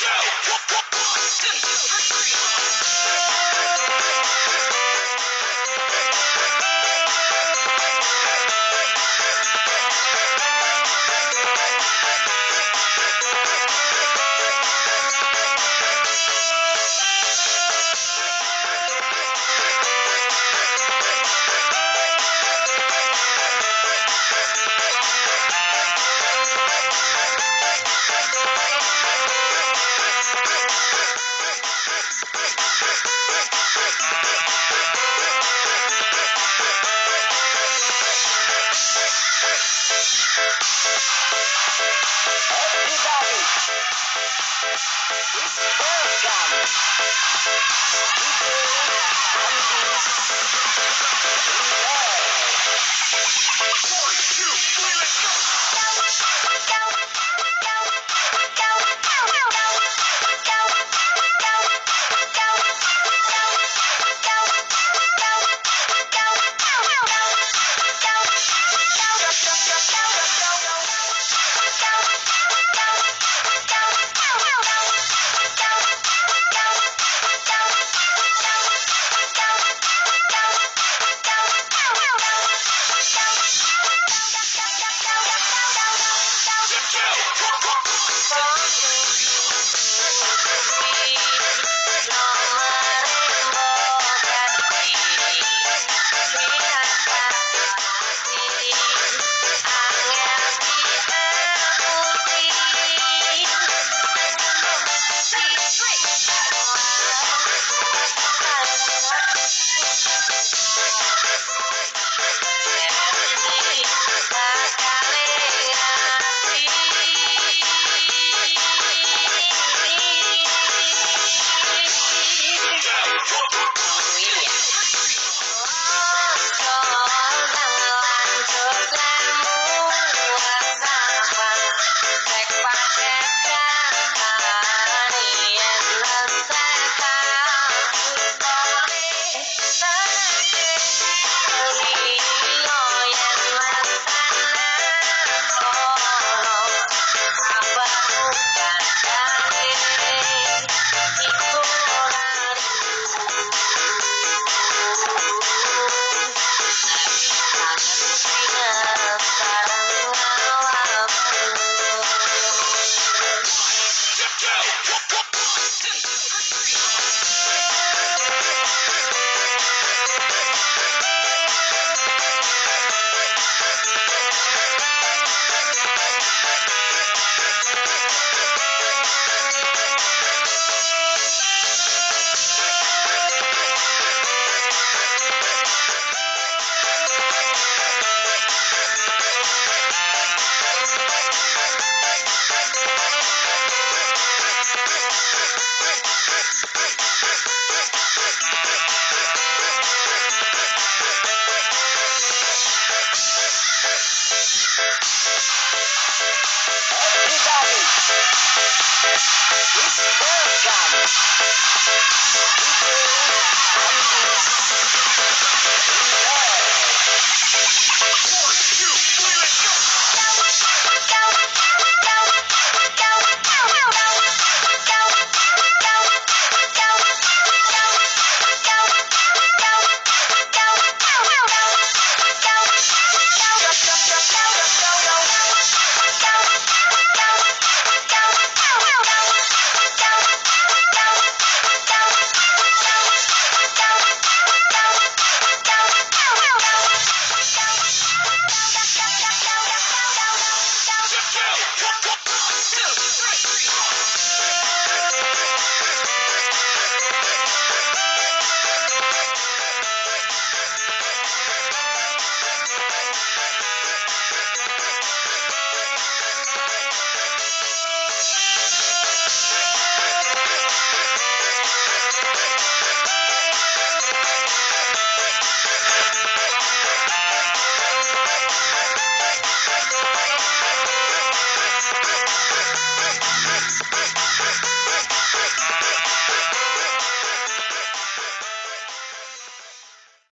It's welcome.